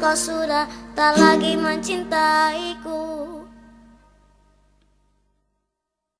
kau sudah tak lagi mencintaiku.